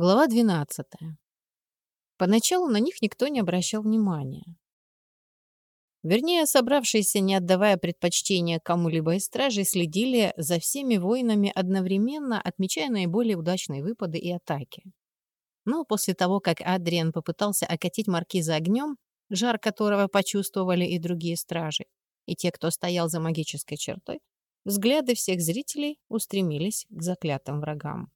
Глава 12. Поначалу на них никто не обращал внимания. Вернее, собравшиеся, не отдавая предпочтения кому-либо из стражей, следили за всеми воинами одновременно, отмечая наиболее удачные выпады и атаки. Но после того, как Адриан попытался окатить маркиза огнем, жар которого почувствовали и другие стражи, и те, кто стоял за магической чертой, взгляды всех зрителей устремились к заклятым врагам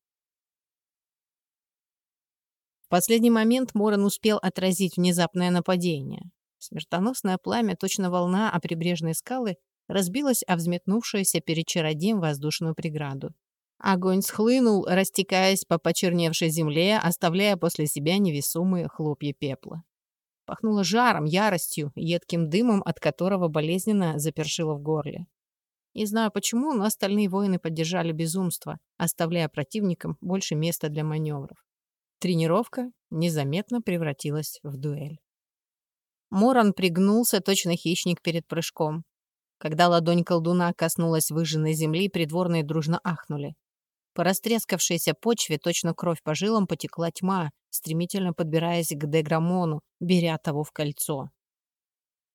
последний момент Моран успел отразить внезапное нападение. Смертоносное пламя, точно волна о прибрежные скалы, разбилось о взметнувшуюся перед чародеем воздушную преграду. Огонь схлынул, растекаясь по почерневшей земле, оставляя после себя невесомые хлопья пепла. Пахнуло жаром, яростью, едким дымом, от которого болезненно запершило в горле. Не знаю почему, но остальные воины поддержали безумство, оставляя противникам больше места для маневров. Тренировка незаметно превратилась в дуэль. Моран пригнулся, точно хищник перед прыжком. Когда ладонь колдуна коснулась выжженной земли, придворные дружно ахнули. По растрескавшейся почве, точно кровь по жилам, потекла тьма, стремительно подбираясь к Деграмону, беря того в кольцо.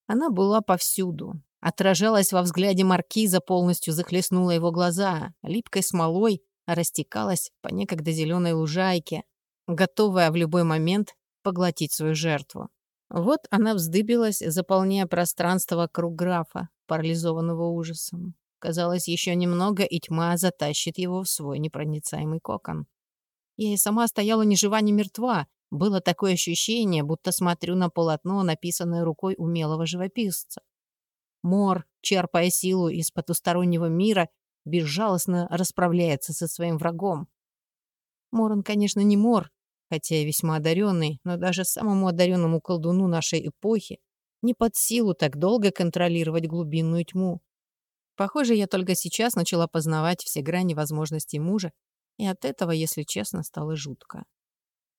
Она была повсюду. Отражалась во взгляде маркиза, полностью захлестнула его глаза, липкой смолой растекалась по некогда зеленой лужайке, готовая в любой момент поглотить свою жертву. Вот она вздыбилась, заполняя пространство вокруг графа, парализованного ужасом. Казалось, еще немного, и тьма затащит его в свой непроницаемый кокон. Я и сама стояла ни жива, ни мертва. Было такое ощущение, будто смотрю на полотно, написанное рукой умелого живописца. Мор, черпая силу из потустороннего мира, безжалостно расправляется со своим врагом. Мор он, конечно, не Мор, хотя и весьма одаренный, но даже самому одаренному колдуну нашей эпохи не под силу так долго контролировать глубинную тьму. Похоже, я только сейчас начала познавать все грани возможностей мужа, и от этого, если честно, стало жутко.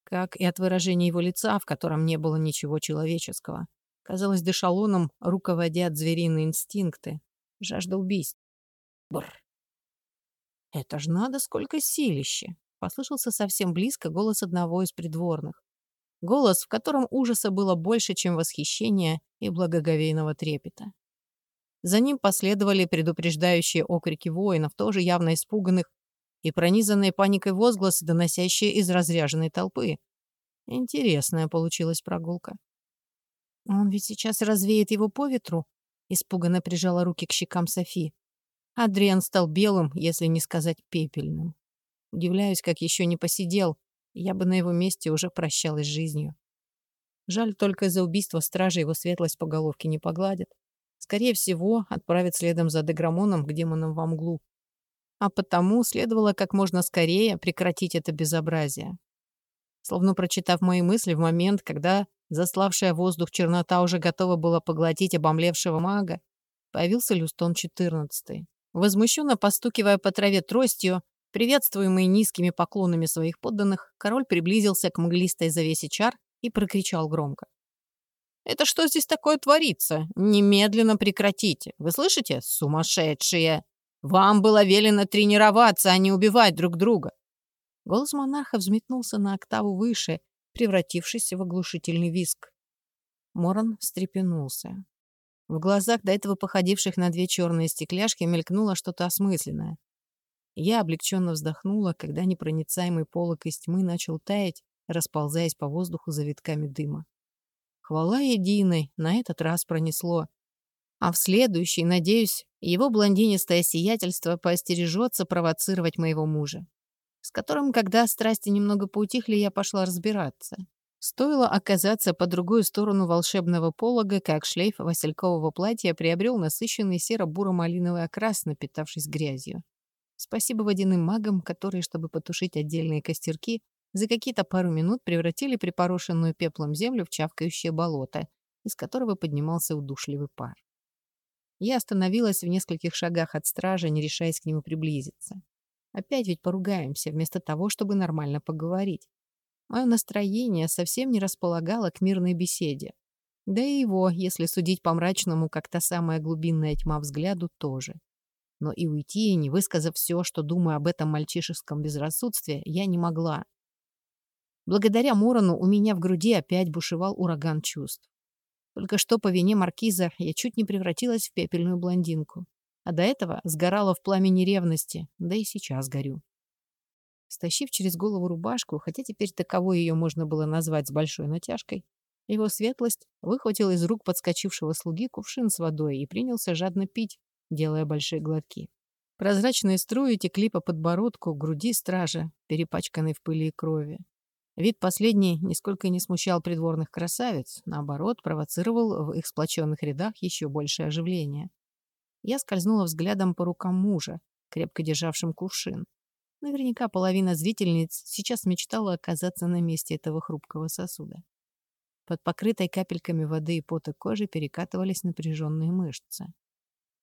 Как и от выражения его лица, в котором не было ничего человеческого. Казалось, дешалоном руководят звериные инстинкты, жажда убийств. Бррр. Это ж надо сколько силища. Послышался совсем близко голос одного из придворных. Голос, в котором ужаса было больше, чем восхищения и благоговейного трепета. За ним последовали предупреждающие окрики воинов, тоже явно испуганных, и пронизанные паникой возгласы, доносящие из разряженной толпы. Интересная получилась прогулка. «Он ведь сейчас развеет его по ветру?» Испуганно прижала руки к щекам Софи. Адриан стал белым, если не сказать пепельным. Удивляюсь, как еще не посидел. Я бы на его месте уже прощалась с жизнью. Жаль, только за убийство стражи его светлость по головке не погладит. Скорее всего, отправят следом за Деграмоном к демонам во мглу. А потому следовало как можно скорее прекратить это безобразие. Словно прочитав мои мысли в момент, когда заславшая воздух чернота уже готова была поглотить обомлевшего мага, появился Люстон XIV. Возмущенно постукивая по траве тростью, Приветствуемый низкими поклонами своих подданных, король приблизился к мглистой завесе чар и прокричал громко. «Это что здесь такое творится? Немедленно прекратите! Вы слышите? Сумасшедшие! Вам было велено тренироваться, а не убивать друг друга!» Голос монарха взметнулся на октаву выше, превратившись в оглушительный виск. Моран встрепенулся. В глазах, до этого походивших на две черные стекляшки, мелькнуло что-то осмысленное. Я облегченно вздохнула, когда непроницаемый полок из тьмы начал таять, расползаясь по воздуху за витками дыма. Хвала единой, на этот раз пронесло. А в следующий, надеюсь, его блондинистое сиятельство поостережется провоцировать моего мужа, с которым, когда страсти немного поутихли, я пошла разбираться. Стоило оказаться по другую сторону волшебного полога, как шлейф василькового платья приобрел насыщенный серо-буро-малиновый окрас, напитавшись грязью. Спасибо водяным магам, которые, чтобы потушить отдельные костерки, за какие-то пару минут превратили припорошенную пеплом землю в чавкающее болото, из которого поднимался удушливый пар. Я остановилась в нескольких шагах от стража, не решаясь к нему приблизиться. Опять ведь поругаемся, вместо того, чтобы нормально поговорить. Мое настроение совсем не располагало к мирной беседе. Да и его, если судить по мрачному, как та самая глубинная тьма взгляду, тоже. Но и уйти, не высказав все, что думаю об этом мальчишеском безрассудстве, я не могла. Благодаря Морону у меня в груди опять бушевал ураган чувств. Только что по вине маркиза я чуть не превратилась в пепельную блондинку. А до этого сгорала в пламени ревности, да и сейчас горю. Стащив через голову рубашку, хотя теперь таковой ее можно было назвать с большой натяжкой, его светлость выхватил из рук подскочившего слуги кувшин с водой и принялся жадно пить, делая большие глотки. Прозрачные струи текли по подбородку, груди стража, перепачканной в пыли и крови. Вид последний нисколько не смущал придворных красавиц, наоборот, провоцировал в их сплоченных рядах еще большее оживление. Я скользнула взглядом по рукам мужа, крепко державшим кувшин. Наверняка половина зрительниц сейчас мечтала оказаться на месте этого хрупкого сосуда. Под покрытой капельками воды и пота кожи перекатывались напряженные мышцы.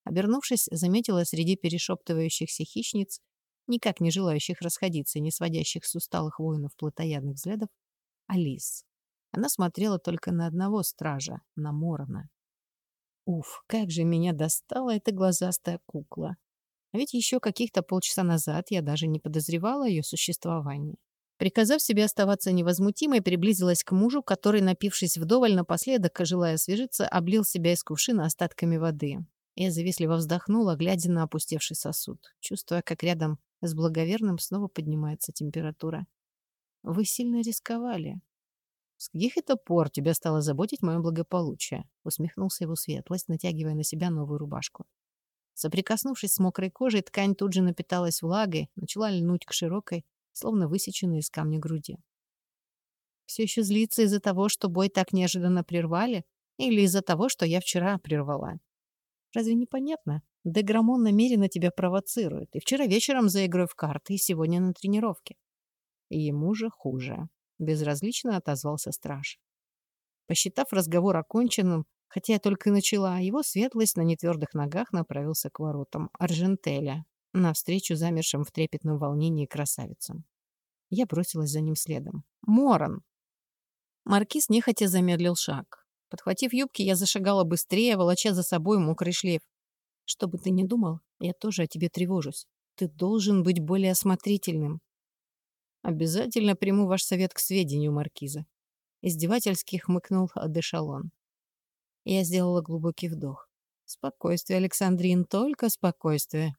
Обернувшись, заметила среди перешептывающихся хищниц, никак не желающих расходиться, не сводящих с усталых воинов плотоядных взглядов, Алис. Она смотрела только на одного стража, на Морона. Уф, как же меня достала эта глазастая кукла. А ведь еще каких-то полчаса назад я даже не подозревала о ее существовании. Приказав себе оставаться невозмутимой, приблизилась к мужу, который, напившись вдоволь напоследок, желая освежиться, облил себя из кувшина остатками воды. Я завистливо вздохнула, глядя на опустевший сосуд, чувствуя, как рядом с благоверным снова поднимается температура. «Вы сильно рисковали». «С каких это пор тебя стало заботить мое благополучие?» усмехнулся его светлость, натягивая на себя новую рубашку. Соприкоснувшись с мокрой кожей, ткань тут же напиталась влагой, начала льнуть к широкой, словно высеченной из камня груди. Все еще злится из-за того, что бой так неожиданно прервали, или из-за того, что я вчера прервала? Разве непонятно? Деграмон намеренно тебя провоцирует. И вчера вечером за игрой в карты, и сегодня на тренировке. И ему же хуже. Безразлично отозвался страж. Посчитав разговор оконченным, хотя я только начала, его светлость на нетвердых ногах направился к воротам Аржентеля, навстречу замершим в трепетном волнении красавицам. Я бросилась за ним следом. «Моран!» Маркиз нехотя замедлил шаг. Подхватив юбки, я зашагала быстрее, волоча за собой мокрый шлейф. «Что бы ты ни думал, я тоже о тебе тревожусь. Ты должен быть более осмотрительным». «Обязательно приму ваш совет к сведению, Маркиза». Издевательски хмыкнул Адешалон. Я сделала глубокий вдох. «Спокойствие, Александрин, только спокойствие.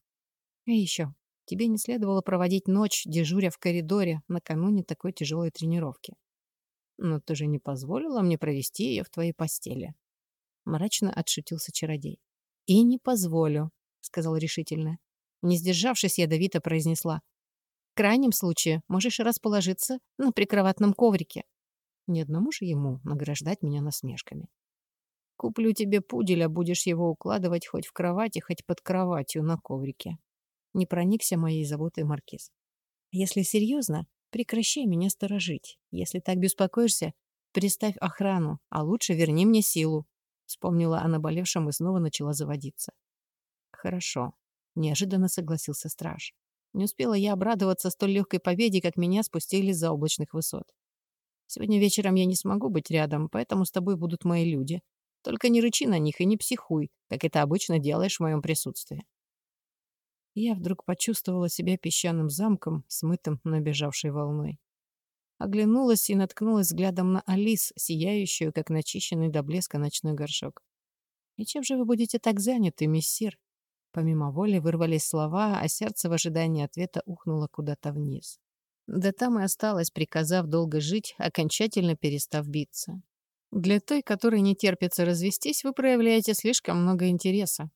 И еще, тебе не следовало проводить ночь, дежуря в коридоре накануне такой тяжелой тренировки. Но ты же не позволила мне провести ее в твоей постели. Мрачно отшутился чародей. И не позволю, сказал решительно. Не сдержавшись, ядовито произнесла. В крайнем случае можешь расположиться на прикроватном коврике. Ни одному же ему награждать меня насмешками. Куплю тебе пуделя, будешь его укладывать хоть в кровати, хоть под кроватью на коврике не проникся моей заботой Маркиз. Если серьезно, прекращай меня сторожить. Если так беспокоишься, приставь охрану, а лучше верни мне силу. Вспомнила о наболевшем и снова начала заводиться. Хорошо. Неожиданно согласился страж. Не успела я обрадоваться столь легкой победе, как меня спустили за облачных высот. Сегодня вечером я не смогу быть рядом, поэтому с тобой будут мои люди. Только не рычи на них и не психуй, как это обычно делаешь в моем присутствии. Я вдруг почувствовала себя песчаным замком, смытым набежавшей волной. Оглянулась и наткнулась взглядом на Алис, сияющую, как начищенный до блеска ночной горшок. «И чем же вы будете так заняты, мессир?» Помимо воли вырвались слова, а сердце в ожидании ответа ухнуло куда-то вниз. Да там и осталось, приказав долго жить, окончательно перестав биться. Для той, которой не терпится развестись, вы проявляете слишком много интереса.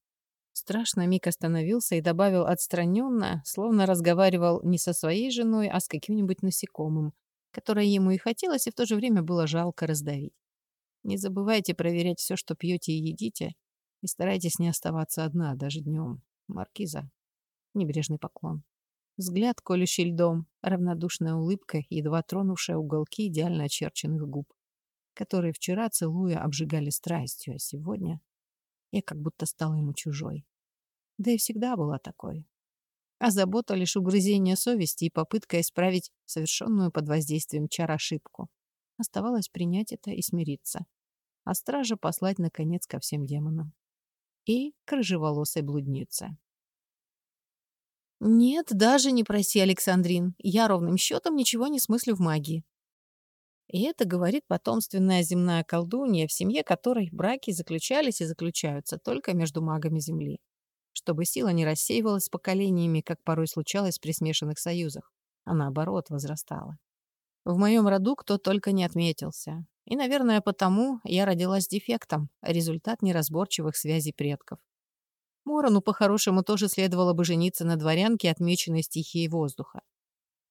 Страшно миг остановился и добавил отстраненно, словно разговаривал не со своей женой, а с каким-нибудь насекомым, которое ему и хотелось, и в то же время было жалко раздавить. Не забывайте проверять все, что пьете и едите, и старайтесь не оставаться одна, даже днем. Маркиза. Небрежный поклон. Взгляд, колющий льдом, равнодушная улыбка, едва тронувшая уголки идеально очерченных губ, которые вчера, целуя, обжигали страстью, а сегодня я как будто стала ему чужой. Да и всегда была такой. А забота лишь угрызение совести и попытка исправить совершенную под воздействием чар ошибку. Оставалось принять это и смириться. А стража послать, наконец, ко всем демонам. И к рыжеволосой блуднице. «Нет, даже не проси, Александрин. Я ровным счетом ничего не смыслю в магии. И это говорит потомственная земная колдунья, в семье которой браки заключались и заключаются только между магами Земли. Чтобы сила не рассеивалась поколениями, как порой случалось при смешанных союзах, а наоборот возрастала. В моем роду кто только не отметился. И, наверное, потому я родилась дефектом, результат неразборчивых связей предков. Морону по-хорошему тоже следовало бы жениться на дворянке, отмеченной стихией воздуха.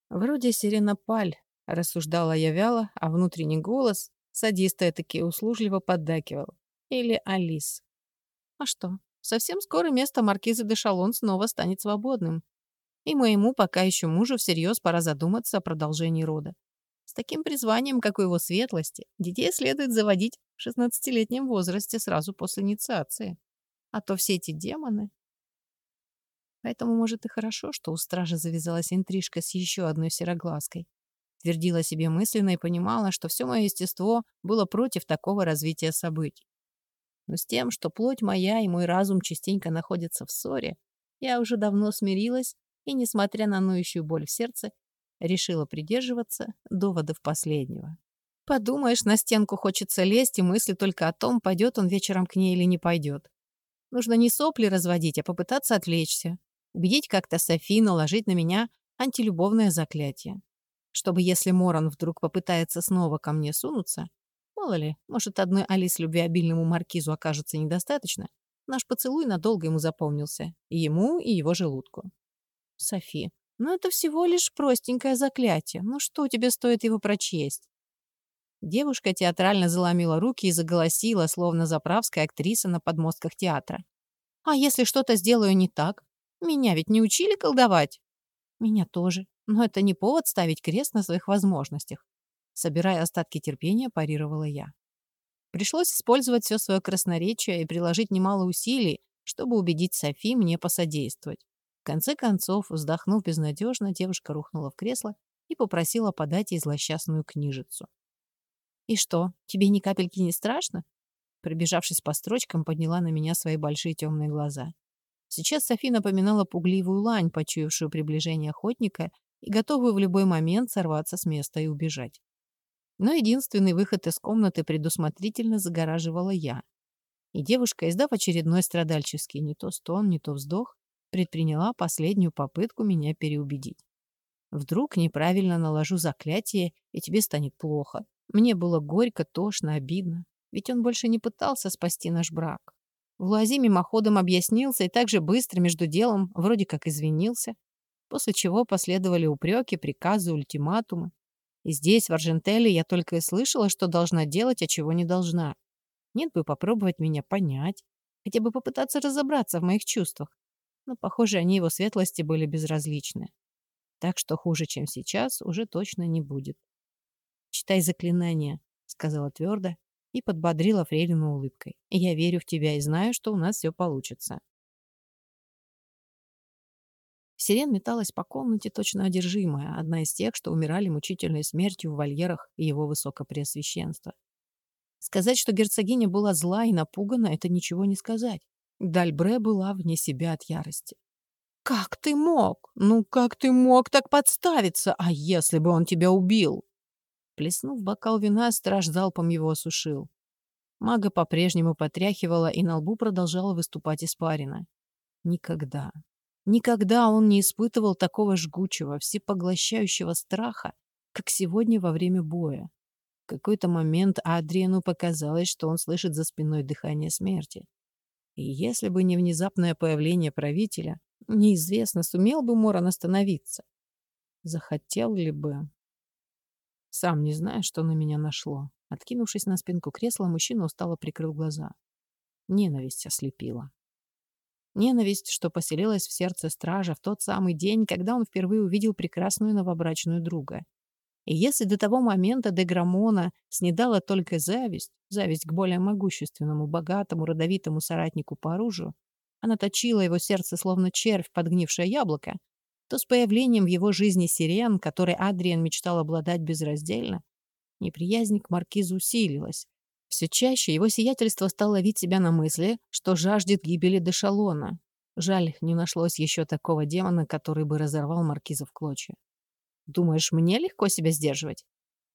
Вроде Сиренопаль, рассуждала я вяло, а внутренний голос, садиста таки услужливо поддакивал. Или Алис. А что, совсем скоро место маркизы де Шалон снова станет свободным. И моему пока еще мужу всерьез пора задуматься о продолжении рода. С таким призванием, как у его светлости, детей следует заводить в 16-летнем возрасте сразу после инициации. А то все эти демоны... Поэтому, может, и хорошо, что у стражи завязалась интрижка с еще одной сероглазкой. Твердила себе мысленно и понимала, что все мое естество было против такого развития событий. Но с тем, что плоть моя и мой разум частенько находятся в ссоре, я уже давно смирилась и, несмотря на ноющую боль в сердце, решила придерживаться доводов последнего. Подумаешь, на стенку хочется лезть, и мысли только о том, пойдет он вечером к ней или не пойдет. Нужно не сопли разводить, а попытаться отвлечься. Убедить как-то Софи наложить на меня антилюбовное заклятие. Чтобы, если Моран вдруг попытается снова ко мне сунуться, мало ли, может, одной Алис любвеобильному маркизу окажется недостаточно, наш поцелуй надолго ему запомнился. И ему, и его желудку. Софи, ну это всего лишь простенькое заклятие. Ну что тебе стоит его прочесть? Девушка театрально заломила руки и заголосила, словно заправская актриса на подмостках театра. «А если что-то сделаю не так? Меня ведь не учили колдовать?» «Меня тоже. Но это не повод ставить крест на своих возможностях». Собирая остатки терпения, парировала я. Пришлось использовать все свое красноречие и приложить немало усилий, чтобы убедить Софи мне посодействовать конце концов, вздохнув безнадежно, девушка рухнула в кресло и попросила подать ей злосчастную книжицу. «И что, тебе ни капельки не страшно?» Пробежавшись по строчкам, подняла на меня свои большие темные глаза. Сейчас Софи напоминала пугливую лань, почуявшую приближение охотника и готовую в любой момент сорваться с места и убежать. Но единственный выход из комнаты предусмотрительно загораживала я. И девушка, издав очередной страдальческий не то стон, не то вздох, предприняла последнюю попытку меня переубедить. Вдруг неправильно наложу заклятие, и тебе станет плохо. Мне было горько, тошно, обидно. Ведь он больше не пытался спасти наш брак. Влази мимоходом объяснился и так же быстро между делом вроде как извинился, после чего последовали упреки, приказы, ультиматумы. И здесь, в Аржентеле, я только и слышала, что должна делать, а чего не должна. Нет бы попробовать меня понять, хотя бы попытаться разобраться в моих чувствах но, похоже, они его светлости были безразличны. Так что хуже, чем сейчас, уже точно не будет. «Читай заклинание», — сказала твердо и подбодрила Фрейлину улыбкой. «Я верю в тебя и знаю, что у нас все получится». Сирен металась по комнате, точно одержимая, одна из тех, что умирали мучительной смертью в вольерах его высокопреосвященства. Сказать, что герцогиня была зла и напугана, это ничего не сказать. Дальбре была вне себя от ярости. «Как ты мог? Ну, как ты мог так подставиться? А если бы он тебя убил?» Плеснув бокал вина, страж залпом его осушил. Мага по-прежнему потряхивала, и на лбу продолжала выступать испарина. Никогда, никогда он не испытывал такого жгучего, всепоглощающего страха, как сегодня во время боя. В какой-то момент Адриану показалось, что он слышит за спиной дыхание смерти. И если бы не внезапное появление правителя, неизвестно, сумел бы Моран остановиться. Захотел ли бы... Сам не знаю, что на меня нашло. Откинувшись на спинку кресла, мужчина устало прикрыл глаза. Ненависть ослепила. Ненависть, что поселилась в сердце стража в тот самый день, когда он впервые увидел прекрасную новобрачную друга. И если до того момента Деграмона снедала только зависть, зависть к более могущественному, богатому, родовитому соратнику по оружию, она точила его сердце словно червь, подгнившее яблоко, то с появлением в его жизни сирен, которой Адриан мечтал обладать безраздельно, неприязнь к маркизу усилилась. Все чаще его сиятельство стало ловить себя на мысли, что жаждет гибели Дешалона. Жаль, не нашлось еще такого демона, который бы разорвал маркиза в клочья. Думаешь, мне легко себя сдерживать?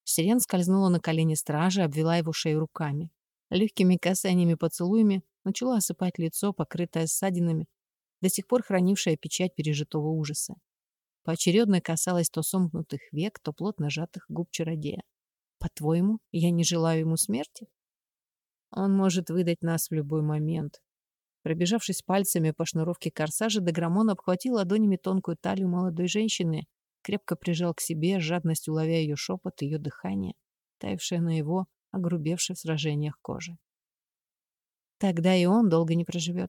Сирен скользнула на колени стражи, обвела его шею руками. Легкими касаниями поцелуями начала осыпать лицо, покрытое ссадинами, до сих пор хранившее печать пережитого ужаса. Поочередно касалась то сомкнутых век, то плотно сжатых губ чародея. «По-твоему, я не желаю ему смерти?» «Он может выдать нас в любой момент». Пробежавшись пальцами по шнуровке корсажа, Деграмон обхватил ладонями тонкую талию молодой женщины, крепко прижал к себе, жадностью ловя ее шепот, ее дыхание, таявшее на его, огрубевшей в сражениях кожи. Тогда и он долго не проживет.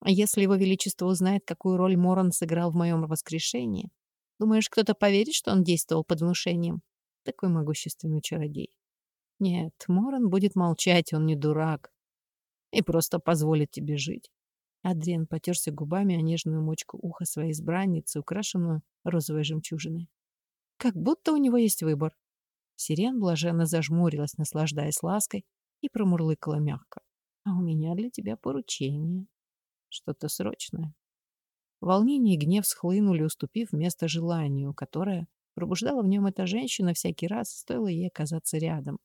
А если его величество узнает, какую роль Моран сыграл в моем воскрешении, думаешь, кто-то поверит, что он действовал под внушением? Такой могущественный чародей. Нет, Моран будет молчать, он не дурак. И просто позволит тебе жить. Адриан потерся губами о нежную мочку уха своей избранницы, украшенную розовой жемчужиной. Как будто у него есть выбор. Сирен блаженно зажмурилась, наслаждаясь лаской, и промурлыкала мягко. «А у меня для тебя поручение. Что-то срочное». Волнение и гнев схлынули, уступив место желанию, которое пробуждала в нем эта женщина всякий раз, стоило ей оказаться рядом.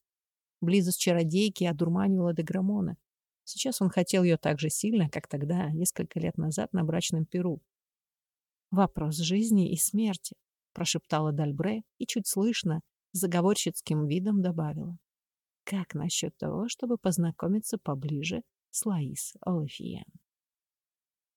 Близость чародейки одурманивала Деграмона. Сейчас он хотел ее так же сильно, как тогда, несколько лет назад, на брачном перу. «Вопрос жизни и смерти», — прошептала Дальбре и чуть слышно, заговорщицким видом добавила. «Как насчет того, чтобы познакомиться поближе с Лаис Олафиен?»